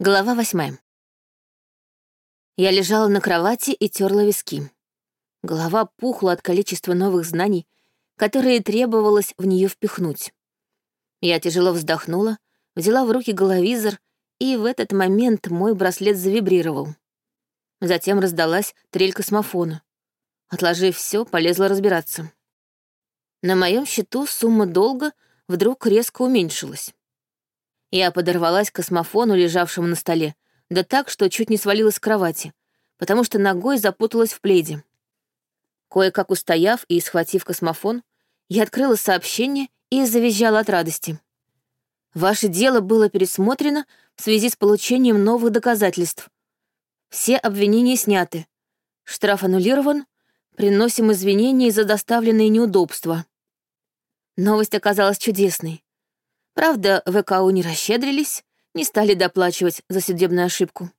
Глава восьмая. Я лежала на кровати и терла виски. Голова пухла от количества новых знаний, которые требовалось в нее впихнуть. Я тяжело вздохнула, взяла в руки головизор, и в этот момент мой браслет завибрировал. Затем раздалась трель космофона. Отложив все, полезла разбираться. На моем счету сумма долга вдруг резко уменьшилась. Я подорвалась к космофону, лежавшему на столе, да так, что чуть не свалилась с кровати, потому что ногой запуталась в пледе. Кое-как устояв и схватив космофон, я открыла сообщение и завизжала от радости. Ваше дело было пересмотрено в связи с получением новых доказательств. Все обвинения сняты. Штраф аннулирован. Приносим извинения за доставленные неудобства. Новость оказалась чудесной. Правда, ВКУ не расщедрились, не стали доплачивать за судебную ошибку.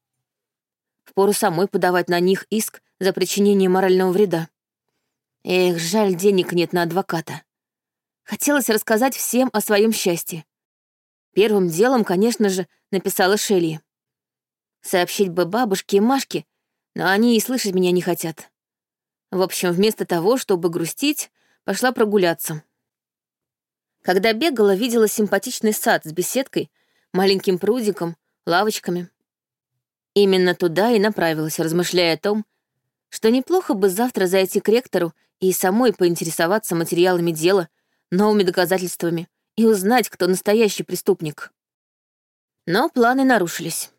Впору самой подавать на них иск за причинение морального вреда. Эх, жаль, денег нет на адвоката. Хотелось рассказать всем о своем счастье. Первым делом, конечно же, написала Шелли. Сообщить бы бабушке и Машке, но они и слышать меня не хотят. В общем, вместо того, чтобы грустить, пошла прогуляться. Когда бегала, видела симпатичный сад с беседкой, маленьким прудиком, лавочками. Именно туда и направилась, размышляя о том, что неплохо бы завтра зайти к ректору и самой поинтересоваться материалами дела, новыми доказательствами и узнать, кто настоящий преступник. Но планы нарушились.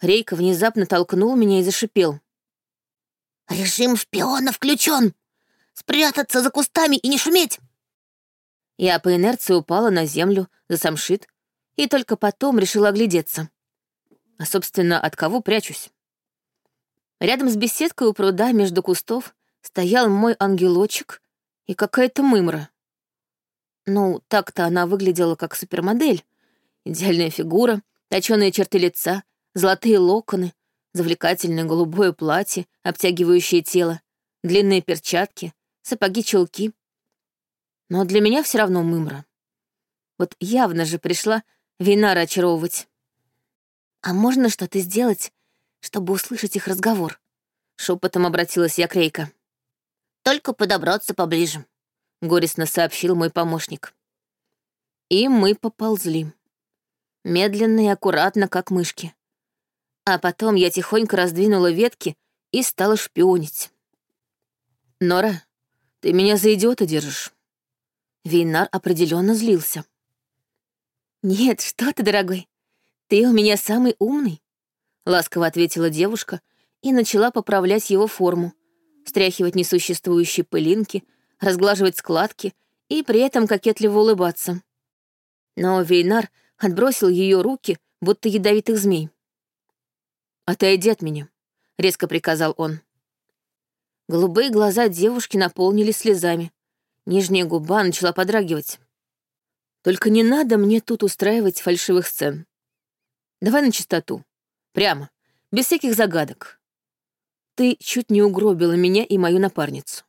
Рейка внезапно толкнул меня и зашипел. «Режим шпиона включен! Спрятаться за кустами и не шуметь!» Я по инерции упала на землю за самшит и только потом решила оглядеться. А, собственно, от кого прячусь? Рядом с беседкой у пруда между кустов стоял мой ангелочек и какая-то мымра. Ну, так-то она выглядела как супермодель. Идеальная фигура, точёные черты лица, золотые локоны, завлекательное голубое платье, обтягивающее тело, длинные перчатки, сапоги-чулки но для меня все равно мымра. Вот явно же пришла Винара очаровывать. «А можно что-то сделать, чтобы услышать их разговор?» Шепотом обратилась я к Рейка. «Только подобраться поближе», — горестно сообщил мой помощник. И мы поползли. Медленно и аккуратно, как мышки. А потом я тихонько раздвинула ветки и стала шпионить. «Нора, ты меня за идиота держишь?» Вейнар определенно злился. «Нет, что ты, дорогой, ты у меня самый умный», — ласково ответила девушка и начала поправлять его форму, стряхивать несуществующие пылинки, разглаживать складки и при этом кокетливо улыбаться. Но Вейнар отбросил ее руки, будто ядовитых змей. «Отойди от меня», — резко приказал он. Голубые глаза девушки наполнились слезами. Нижняя губа начала подрагивать. Только не надо мне тут устраивать фальшивых сцен. Давай на чистоту. Прямо, без всяких загадок. Ты чуть не угробила меня и мою напарницу.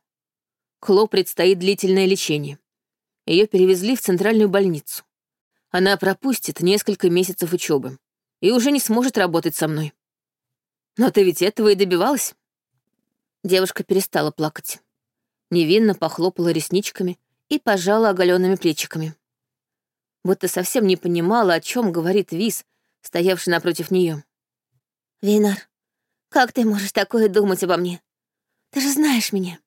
Кло предстоит длительное лечение. Ее перевезли в центральную больницу. Она пропустит несколько месяцев учебы и уже не сможет работать со мной. Но ты ведь этого и добивалась. Девушка перестала плакать невинно похлопала ресничками и пожала оголенными плечиками. Будто совсем не понимала, о чем говорит Виз, стоявший напротив нее. «Винар, как ты можешь такое думать обо мне? Ты же знаешь меня».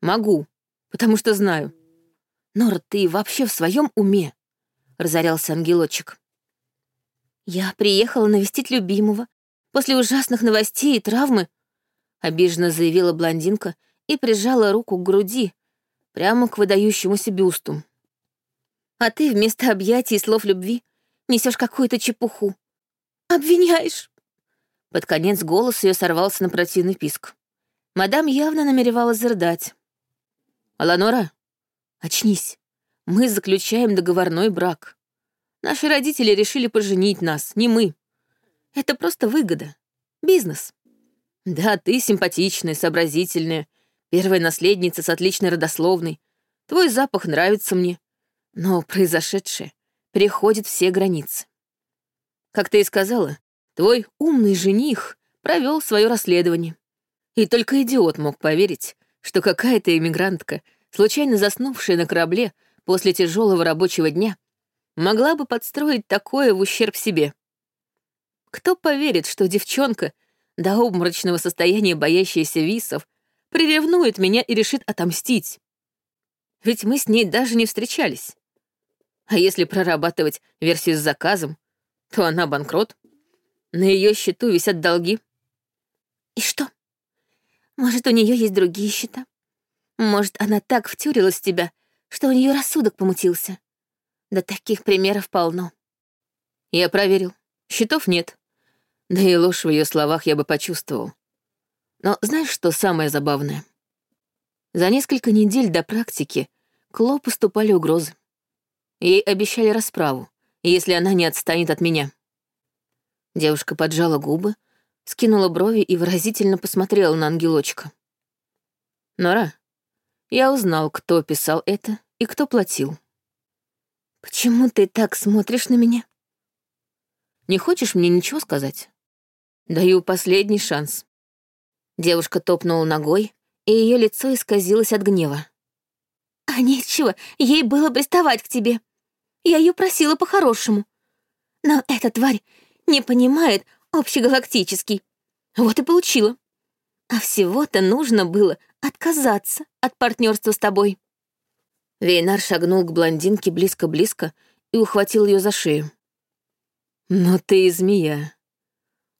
«Могу, потому что знаю. Нора, ты вообще в своем уме?» — разорялся ангелочек. «Я приехала навестить любимого после ужасных новостей и травмы», — обиженно заявила блондинка и прижала руку к груди, прямо к выдающемуся бюсту. «А ты вместо объятий и слов любви несешь какую-то чепуху. Обвиняешь!» Под конец голос ее сорвался на противный писк. Мадам явно намеревалась зарыдать. «Аланора, очнись. Мы заключаем договорной брак. Наши родители решили поженить нас, не мы. Это просто выгода. Бизнес. Да, ты симпатичная, сообразительная, Первая наследница с отличной родословной. Твой запах нравится мне. Но произошедшее переходит все границы. Как ты и сказала, твой умный жених провел свое расследование. И только идиот мог поверить, что какая-то иммигрантка, случайно заснувшая на корабле после тяжелого рабочего дня, могла бы подстроить такое в ущерб себе. Кто поверит, что девчонка, до обморочного состояния боящаяся висов, приревнует меня и решит отомстить? Ведь мы с ней даже не встречались. А если прорабатывать версию с заказом, то она банкрот. На ее счету висят долги. И что? Может, у нее есть другие счета? Может, она так втюрилась в тебя, что у нее рассудок помутился? Да таких примеров полно. Я проверил. Счетов нет. Да и ложь в ее словах я бы почувствовал. Но знаешь, что самое забавное? За несколько недель до практики Кло поступали угрозы. Ей обещали расправу, если она не отстанет от меня. Девушка поджала губы, скинула брови и выразительно посмотрела на ангелочка. «Нора, я узнал, кто писал это и кто платил». «Почему ты так смотришь на меня?» «Не хочешь мне ничего сказать?» Даю последний шанс. Девушка топнула ногой, и ее лицо исказилось от гнева. А нечего ей было приставать к тебе. Я ее просила по-хорошему. Но эта тварь не понимает общегалактический. Вот и получила. А всего-то нужно было отказаться от партнерства с тобой. Вейнар шагнул к блондинке близко-близко и ухватил ее за шею. «Но ты и змея.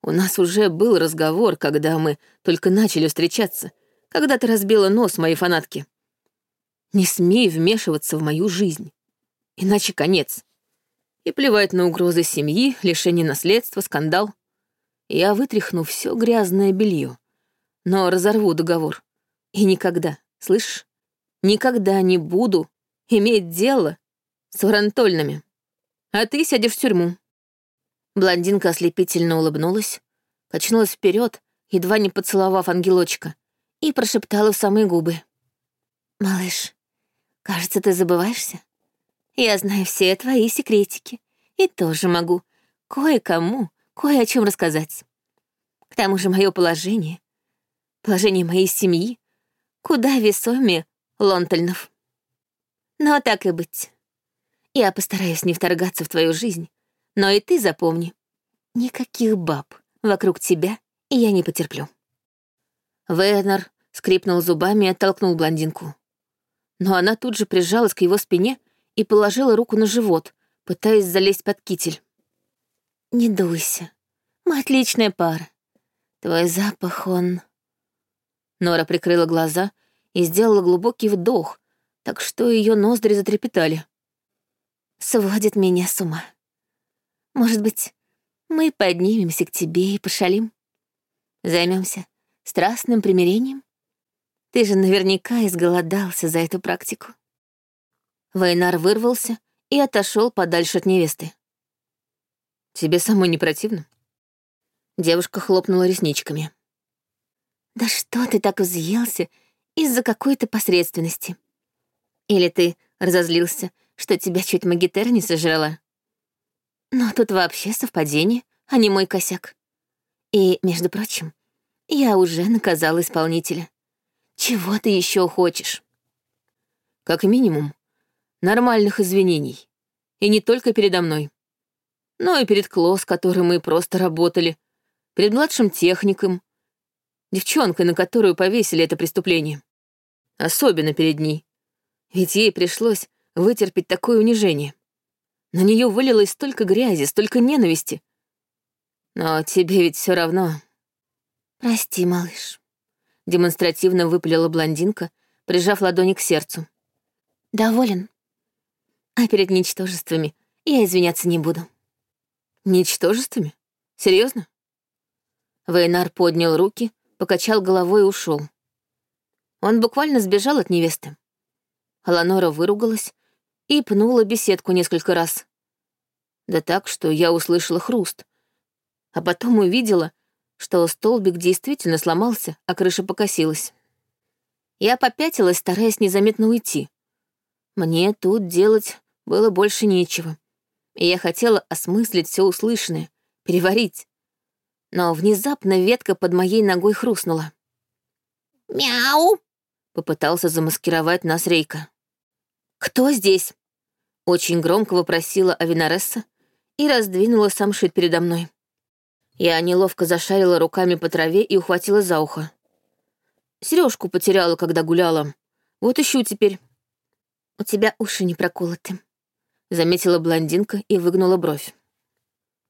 У нас уже был разговор, когда мы только начали встречаться, когда ты разбила нос моей фанатки. Не смей вмешиваться в мою жизнь, иначе конец. И плевать на угрозы семьи, лишение наследства, скандал. Я вытряхну все грязное белье, но разорву договор. И никогда, слышишь, никогда не буду иметь дело с варантольными. А ты сядешь в тюрьму. Блондинка ослепительно улыбнулась, качнулась вперед, едва не поцеловав ангелочка, и прошептала в самые губы. «Малыш, кажется, ты забываешься. Я знаю все твои секретики и тоже могу кое-кому кое о чем рассказать. К тому же мое положение, положение моей семьи, куда весомее Лонтельнов. Но так и быть. Я постараюсь не вторгаться в твою жизнь, но и ты запомни, никаких баб вокруг тебя я не потерплю. Вернер скрипнул зубами и оттолкнул блондинку. Но она тут же прижалась к его спине и положила руку на живот, пытаясь залезть под китель. «Не дуйся. Мы отличная пара. Твой запах, он...» Нора прикрыла глаза и сделала глубокий вдох, так что ее ноздри затрепетали. «Сводит меня с ума. Может быть, мы поднимемся к тебе и пошалим? Займемся страстным примирением? Ты же наверняка изголодался за эту практику». Вейнар вырвался и отошел подальше от невесты. «Тебе самой не противно?» Девушка хлопнула ресничками. «Да что ты так взъелся из-за какой-то посредственности? Или ты разозлился, что тебя чуть магитер не сожрала?» Но тут вообще совпадение, а не мой косяк. И, между прочим, я уже наказала исполнителя. Чего ты еще хочешь? Как минимум, нормальных извинений. И не только передо мной. Но и перед Кло, с которым мы просто работали, перед младшим техником, девчонкой, на которую повесили это преступление. Особенно перед ней. Ведь ей пришлось вытерпеть такое унижение. На нее вылилось столько грязи, столько ненависти. Но тебе ведь все равно. Прости, малыш. Демонстративно выпалила блондинка, прижав ладони к сердцу. Доволен. А перед ничтожествами я извиняться не буду. Ничтожествами? Серьезно? Вейнар поднял руки, покачал головой и ушел. Он буквально сбежал от невесты. Аланора выругалась, и пнула беседку несколько раз. Да так, что я услышала хруст. А потом увидела, что столбик действительно сломался, а крыша покосилась. Я попятилась, стараясь незаметно уйти. Мне тут делать было больше нечего. И я хотела осмыслить все услышанное, переварить. Но внезапно ветка под моей ногой хрустнула. «Мяу!» — попытался замаскировать нас Рейка. «Кто здесь?» — очень громко вопросила Авинаресса и раздвинула самшит передо мной. Я неловко зашарила руками по траве и ухватила за ухо. Сережку потеряла, когда гуляла. Вот ищу теперь. «У тебя уши не проколоты», — заметила блондинка и выгнула бровь.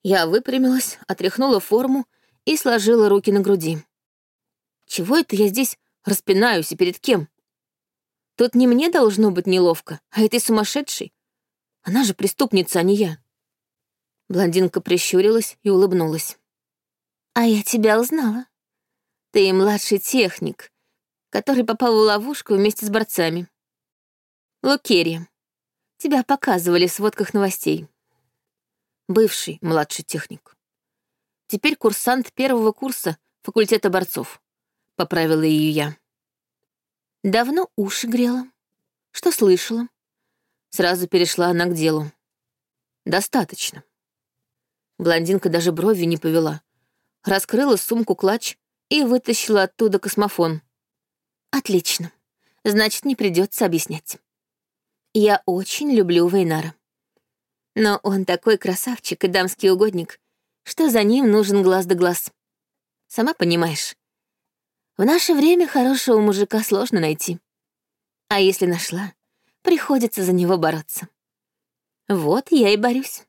Я выпрямилась, отряхнула форму и сложила руки на груди. Чего это я здесь распинаюсь и перед кем? Тут не мне должно быть неловко, а этой сумасшедшей. Она же преступница, а не я. Блондинка прищурилась и улыбнулась. «А я тебя узнала. Ты младший техник, который попал в ловушку вместе с борцами. Лукерия. Тебя показывали в сводках новостей. Бывший младший техник. Теперь курсант первого курса факультета борцов. Поправила ее я. Давно уши грела. Что слышала? Сразу перешла она к делу. Достаточно. Блондинка даже бровью не повела. Раскрыла сумку-клатч и вытащила оттуда космофон. Отлично. Значит, не придется объяснять. Я очень люблю Вейнара. Но он такой красавчик и дамский угодник, что за ним нужен глаз да глаз. Сама понимаешь. В наше время хорошего мужика сложно найти. А если нашла, приходится за него бороться. Вот я и борюсь.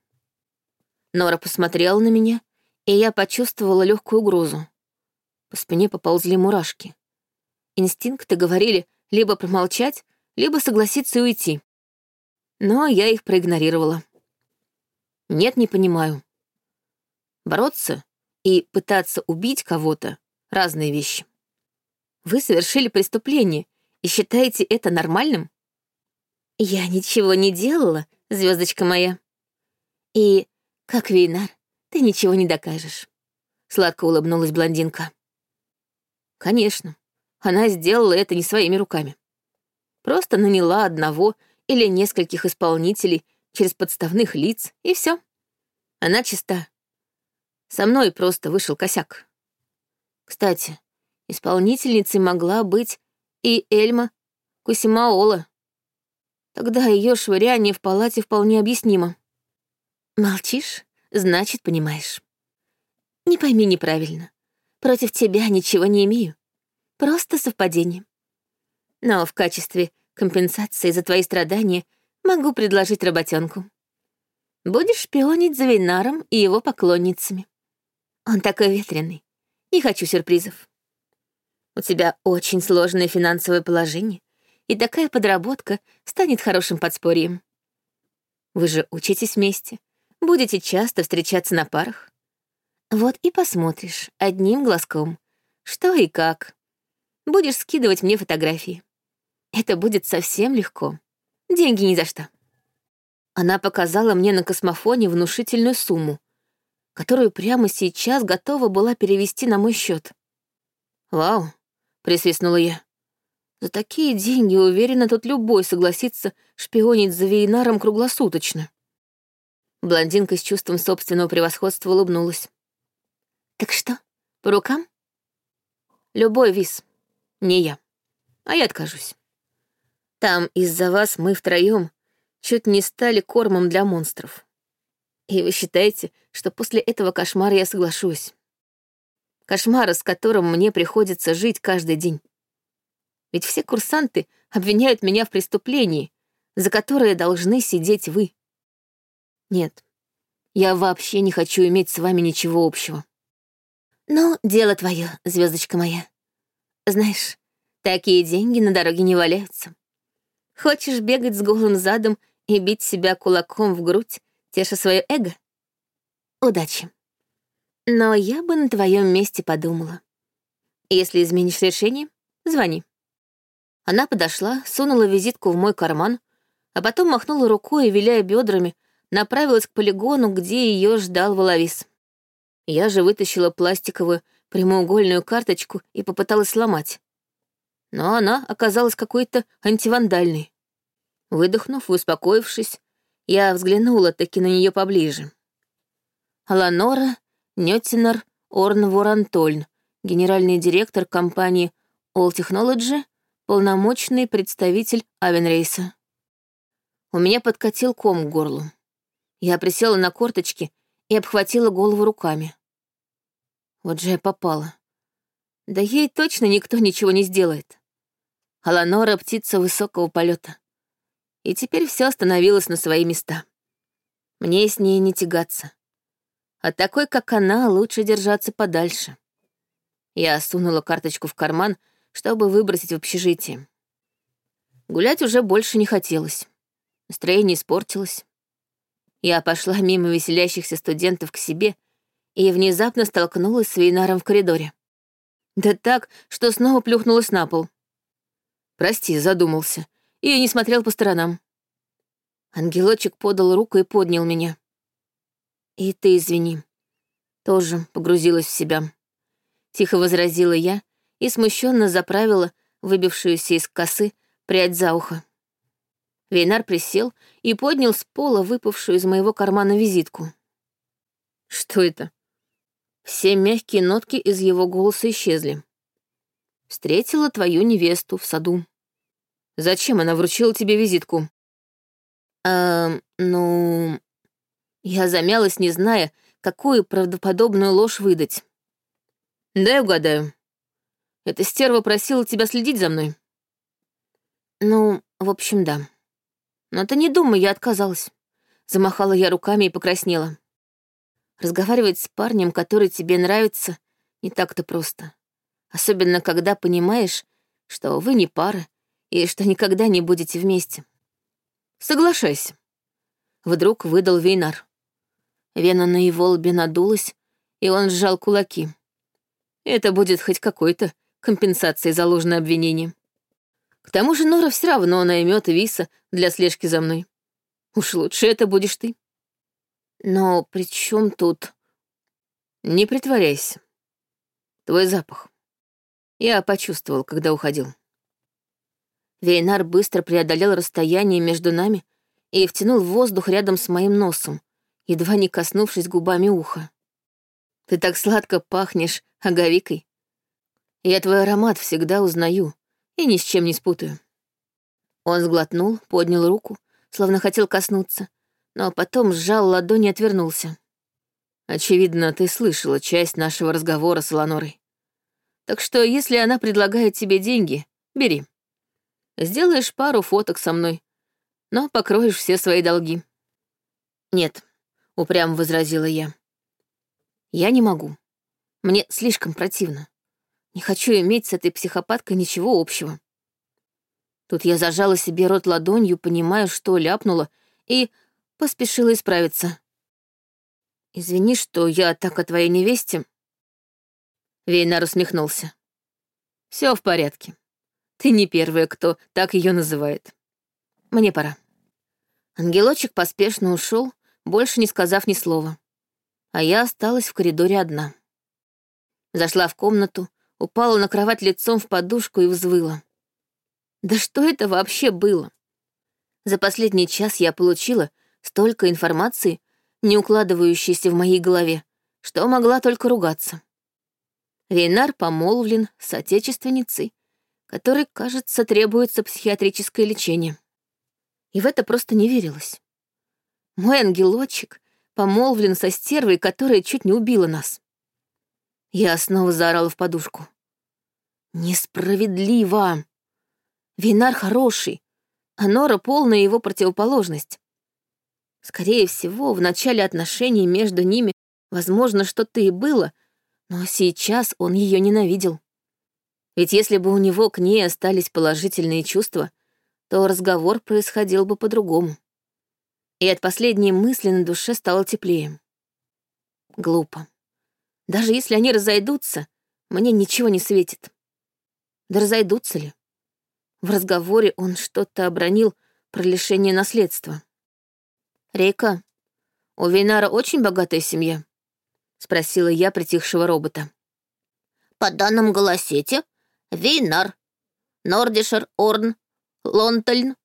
Нора посмотрела на меня, и я почувствовала легкую угрозу. По спине поползли мурашки. Инстинкты говорили либо промолчать, либо согласиться и уйти. Но я их проигнорировала. Нет, не понимаю. Бороться и пытаться убить кого-то — разные вещи. Вы совершили преступление и считаете это нормальным? Я ничего не делала, звездочка моя. И, как Вейнар, ты ничего не докажешь. Сладко улыбнулась блондинка. Конечно, она сделала это не своими руками. Просто наняла одного или нескольких исполнителей через подставных лиц, и все. Она чиста. Со мной просто вышел косяк. Кстати, исполнительницей могла быть и Эльма Кусимаола. Тогда ее швыряние в палате вполне объяснимо. Молчишь, значит, понимаешь. Не пойми неправильно. Против тебя ничего не имею. Просто совпадение. Но в качестве компенсации за твои страдания могу предложить работенку. Будешь шпионить за Вейнаром и его поклонницами. Он такой ветреный. Не хочу сюрпризов. У тебя очень сложное финансовое положение, и такая подработка станет хорошим подспорьем. Вы же учитесь вместе, будете часто встречаться на парах. Вот и посмотришь одним глазком, что и как. Будешь скидывать мне фотографии. Это будет совсем легко. Деньги ни за что. Она показала мне на космофоне внушительную сумму, которую прямо сейчас готова была перевести на мой счет. «Вау», — присвистнула я. «За такие деньги, уверена, тут любой согласится шпионить за Вейнаром круглосуточно». Блондинка с чувством собственного превосходства улыбнулась. «Так что, по рукам?» «Любой виз. Не я. А я откажусь. Там из-за вас мы втроем чуть не стали кормом для монстров. И вы считаете, что после этого кошмара я соглашусь? Кошмара, с которым мне приходится жить каждый день. Ведь все курсанты обвиняют меня в преступлении, за которое должны сидеть вы. Нет, я вообще не хочу иметь с вами ничего общего. Но дело твое, звездочка моя. Знаешь, такие деньги на дороге не валяются. Хочешь бегать с голым задом и бить себя кулаком в грудь, теша свое эго? Удачи. Но я бы на твоем месте подумала. Если изменишь решение, звони. Она подошла, сунула визитку в мой карман, а потом махнула рукой виляя бедрами, направилась к полигону, где ее ждал воловис. Я же вытащила пластиковую прямоугольную карточку и попыталась сломать но она оказалась какой-то антивандальной. Выдохнув и успокоившись, я взглянула таки на нее поближе. Ланора Нётинар Орн Ворантольн, генеральный директор компании All Technology, полномочный представитель Авенрейса. У меня подкатил ком к горлу. Я присела на корточки и обхватила голову руками. Вот же я попала. Да ей точно никто ничего не сделает. Аланора — птица высокого полета. И теперь все остановилось на свои места. Мне с ней не тягаться. От такой, как она, лучше держаться подальше. Я сунула карточку в карман, чтобы выбросить в общежитие. Гулять уже больше не хотелось. Настроение испортилось. Я пошла мимо веселящихся студентов к себе и внезапно столкнулась с Вейнаром в коридоре. Да так, что снова плюхнулась на пол. Прости, задумался. И не смотрел по сторонам. Ангелочек подал руку и поднял меня. И ты извини. Тоже погрузилась в себя. Тихо возразила я и смущенно заправила выбившуюся из косы прядь за ухо. Вейнар присел и поднял с пола выпавшую из моего кармана визитку. Что это? Все мягкие нотки из его голоса исчезли. Встретила твою невесту в саду. Зачем она вручила тебе визитку? Эм, ну... Я замялась, не зная, какую правдоподобную ложь выдать. Дай угадаю. Эта стерва просила тебя следить за мной. Ну, в общем, да. Но ты не думай, я отказалась. Замахала я руками и покраснела. Разговаривать с парнем, который тебе нравится, не так-то просто. Особенно, когда понимаешь, что вы не пара и что никогда не будете вместе. Соглашайся. Вдруг выдал Вейнар. Вена на его лбе надулась, и он сжал кулаки. Это будет хоть какой-то компенсацией за ложное обвинение. К тому же Нора все равно наймет Виса для слежки за мной. Уж лучше это будешь ты. Но при чем тут... Не притворяйся. Твой запах. Я почувствовал, когда уходил. Вейнар быстро преодолел расстояние между нами и втянул воздух рядом с моим носом, едва не коснувшись губами уха. Ты так сладко пахнешь аговикой. Я твой аромат всегда узнаю, и ни с чем не спутаю». Он сглотнул, поднял руку, словно хотел коснуться, но потом сжал ладонь и отвернулся. «Очевидно, ты слышала часть нашего разговора с Ланорой. Так что, если она предлагает тебе деньги, бери. Сделаешь пару фоток со мной, но покроешь все свои долги». «Нет», — упрямо возразила я. «Я не могу. Мне слишком противно. Не хочу иметь с этой психопаткой ничего общего. Тут я зажала себе рот ладонью, понимая, что ляпнула, и поспешила исправиться. «Извини, что я так о твоей невесте...» Вейнар усмехнулся. Все в порядке. Ты не первая, кто так ее называет. Мне пора». Ангелочек поспешно ушел, больше не сказав ни слова. А я осталась в коридоре одна. Зашла в комнату, упала на кровать лицом в подушку и взвыла. Да что это вообще было? За последний час я получила столько информации, не укладывающейся в моей голове, что могла только ругаться. Рейнар помолвлен с отечественницей, которой, кажется, требуется психиатрическое лечение. И в это просто не верилось. Мой ангелочек помолвлен со стервой, которая чуть не убила нас. Я снова заорала в подушку. Несправедливо. Винар хороший, а Нора полная его противоположность. Скорее всего, в начале отношений между ними, возможно, что-то и было, но сейчас он ее ненавидел. Ведь если бы у него к ней остались положительные чувства, то разговор происходил бы по-другому. И от последней мысли на душе стало теплее. Глупо. Даже если они разойдутся, мне ничего не светит. Да разойдутся ли? В разговоре он что-то обронил про лишение наследства. «Рейка, у Вейнара очень богатая семья?» — спросила я притихшего робота. «По данным голосете, Вейнар, Нордишер Орн, Лонтельн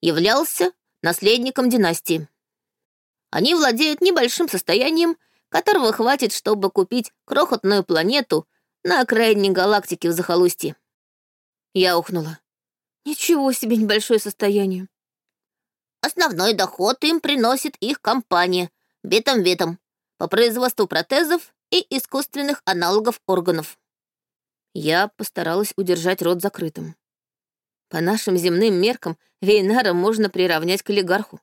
являлся наследником династии. Они владеют небольшим состоянием которого хватит, чтобы купить крохотную планету на окраине галактики в захолустье. Я ухнула. Ничего себе небольшое состояние. Основной доход им приносит их компания Бетом-Ветом по производству протезов и искусственных аналогов органов. Я постаралась удержать рот закрытым. По нашим земным меркам Вейнара можно приравнять к олигарху.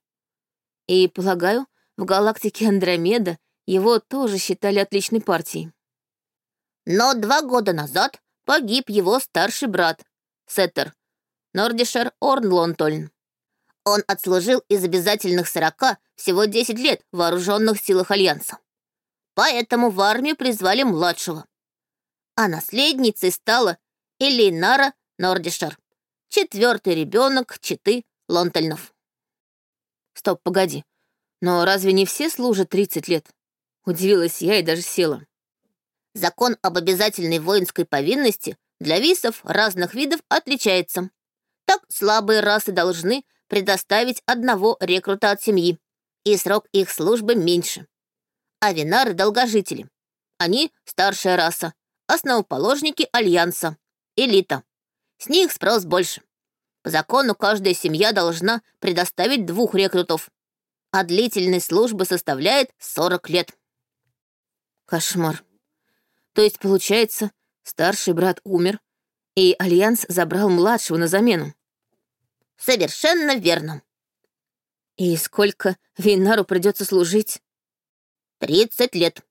И, полагаю, в галактике Андромеда его тоже считали отличной партией. Но два года назад погиб его старший брат, Сеттер, Нордишер Орнлонтольн. Он отслужил из обязательных сорока всего 10 лет в вооруженных силах Альянса. Поэтому в армию призвали младшего. А наследницей стала Элейнара Нордишер, четвертый ребенок Читы Лонтельнов. Стоп, погоди. Но разве не все служат 30 лет? Удивилась я и даже села. Закон об обязательной воинской повинности для висов разных видов отличается. Так слабые расы должны предоставить одного рекрута от семьи, и срок их службы меньше. А винары — долгожители. Они — старшая раса, основоположники Альянса, элита. С них спрос больше. По закону каждая семья должна предоставить двух рекрутов, а длительность службы составляет 40 лет. Кошмар. То есть, получается, старший брат умер, и Альянс забрал младшего на замену. Совершенно верно. И сколько Вейнару придется служить? Тридцать лет.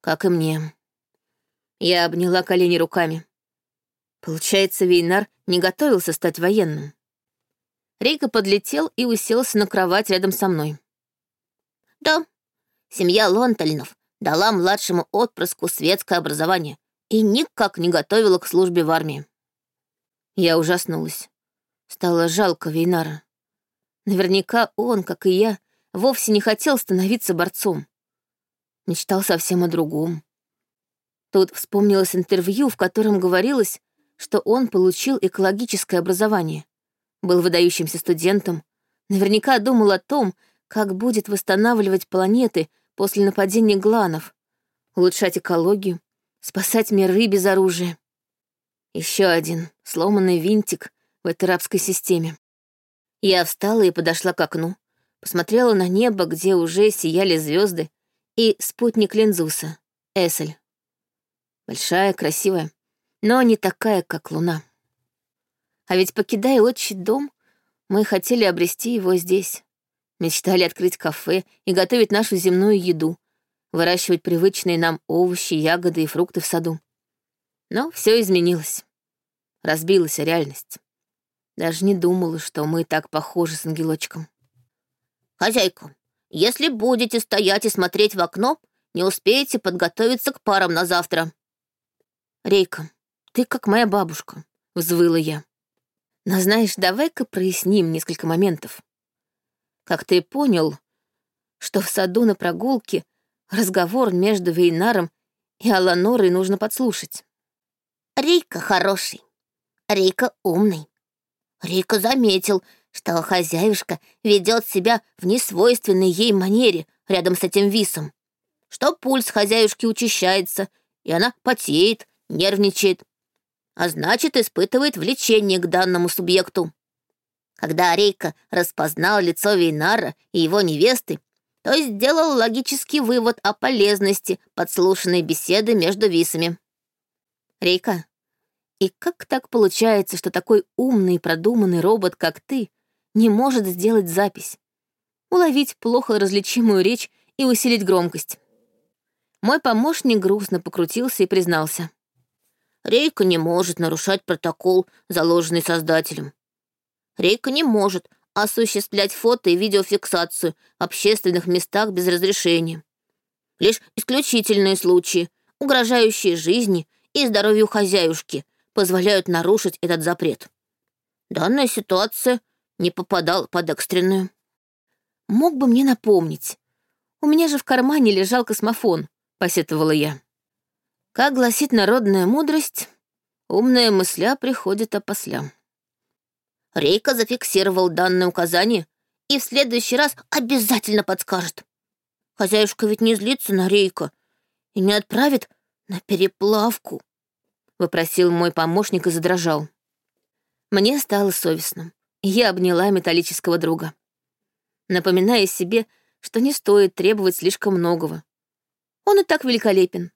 Как и мне. Я обняла колени руками. Получается, Вейнар не готовился стать военным. Рейка подлетел и уселся на кровать рядом со мной. Да, семья Лонтальнов дала младшему отпрыску светское образование и никак не готовила к службе в армии. Я ужаснулась. Стало жалко Вейнара. Наверняка он, как и я, вовсе не хотел становиться борцом. Мечтал совсем о другом. Тут вспомнилось интервью, в котором говорилось, что он получил экологическое образование, был выдающимся студентом, наверняка думал о том, как будет восстанавливать планеты после нападения гланов, улучшать экологию, спасать миры без оружия. Еще один сломанный винтик в этой рабской системе. Я встала и подошла к окну, посмотрела на небо, где уже сияли звезды, и спутник Лензуса, Эсель. Большая, красивая, но не такая, как луна. А ведь, покидая отчий дом, мы хотели обрести его здесь. Мечтали открыть кафе и готовить нашу земную еду, выращивать привычные нам овощи, ягоды и фрукты в саду. Но все изменилось. Разбилась реальность. Даже не думала, что мы так похожи с ангелочком. «Хозяйка, если будете стоять и смотреть в окно, не успеете подготовиться к парам на завтра». «Рейка, ты как моя бабушка», — взвыла я. «Но знаешь, давай-ка проясним несколько моментов. Как ты понял, что в саду на прогулке разговор между Вейнаром и Аланорой нужно подслушать. Рейка хороший, Рейка умный. Рейка заметил, что хозяюшка ведет себя в несвойственной ей манере рядом с этим висом, что пульс хозяюшки учащается, и она потеет, нервничает, а значит, испытывает влечение к данному субъекту. Когда Рейка распознал лицо Вейнара и его невесты, то сделал логический вывод о полезности подслушанной беседы между висами. Рейка, и как так получается, что такой умный и продуманный робот, как ты, не может сделать запись? Уловить плохо различимую речь и усилить громкость. Мой помощник грустно покрутился и признался. Рейка не может нарушать протокол, заложенный создателем. Рейка не может осуществлять фото и видеофиксацию в общественных местах без разрешения. Лишь исключительные случаи, угрожающие жизни и здоровью хозяюшки, позволяют нарушить этот запрет. Данная ситуация не попадала под экстренную. Мог бы мне напомнить. У меня же в кармане лежал космофон, посетовала я. Как гласит народная мудрость, умная мысля приходит опосля. Рейка зафиксировал данное указание и в следующий раз обязательно подскажет. Хозяюшка ведь не злится на Рейка и не отправит на переплавку, вопросил мой помощник и задрожал. Мне стало совестно, я обняла металлического друга, напоминая себе, что не стоит требовать слишком многого. Он и так великолепен.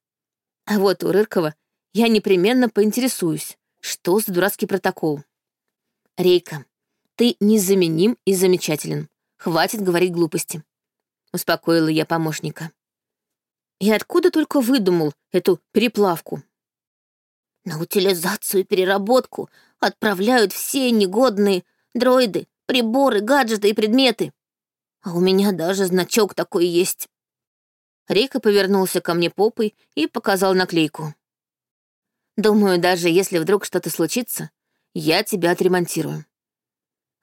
А вот у Рыркова я непременно поинтересуюсь, что за дурацкий протокол. Рейка, ты незаменим и замечателен. Хватит говорить глупости. Успокоила я помощника. И откуда только выдумал эту переплавку? На утилизацию и переработку отправляют все негодные дроиды, приборы, гаджеты и предметы. А у меня даже значок такой есть. Рейка повернулся ко мне попой и показал наклейку. Думаю, даже если вдруг что-то случится, я тебя отремонтирую.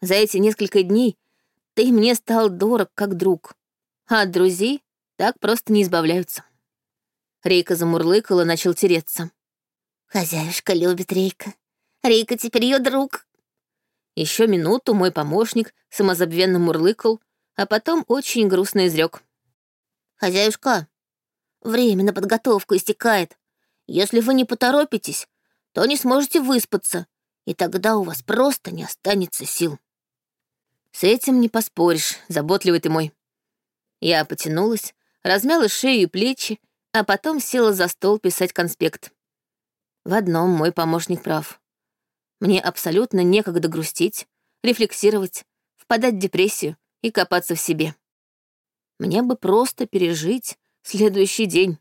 За эти несколько дней ты мне стал дорог как друг, а от друзей так просто не избавляются. Рейка замурлыкала, начал тереться. Хозяюшка любит Рейка. Рейка теперь ее друг. Еще минуту мой помощник самозабвенно мурлыкал, а потом очень грустно изрек. «Хозяюшка, время на подготовку истекает. Если вы не поторопитесь, то не сможете выспаться, и тогда у вас просто не останется сил». «С этим не поспоришь, заботливый ты мой». Я потянулась, размяла шею и плечи, а потом села за стол писать конспект. В одном мой помощник прав. Мне абсолютно некогда грустить, рефлексировать, впадать в депрессию и копаться в себе. Мне бы просто пережить следующий день.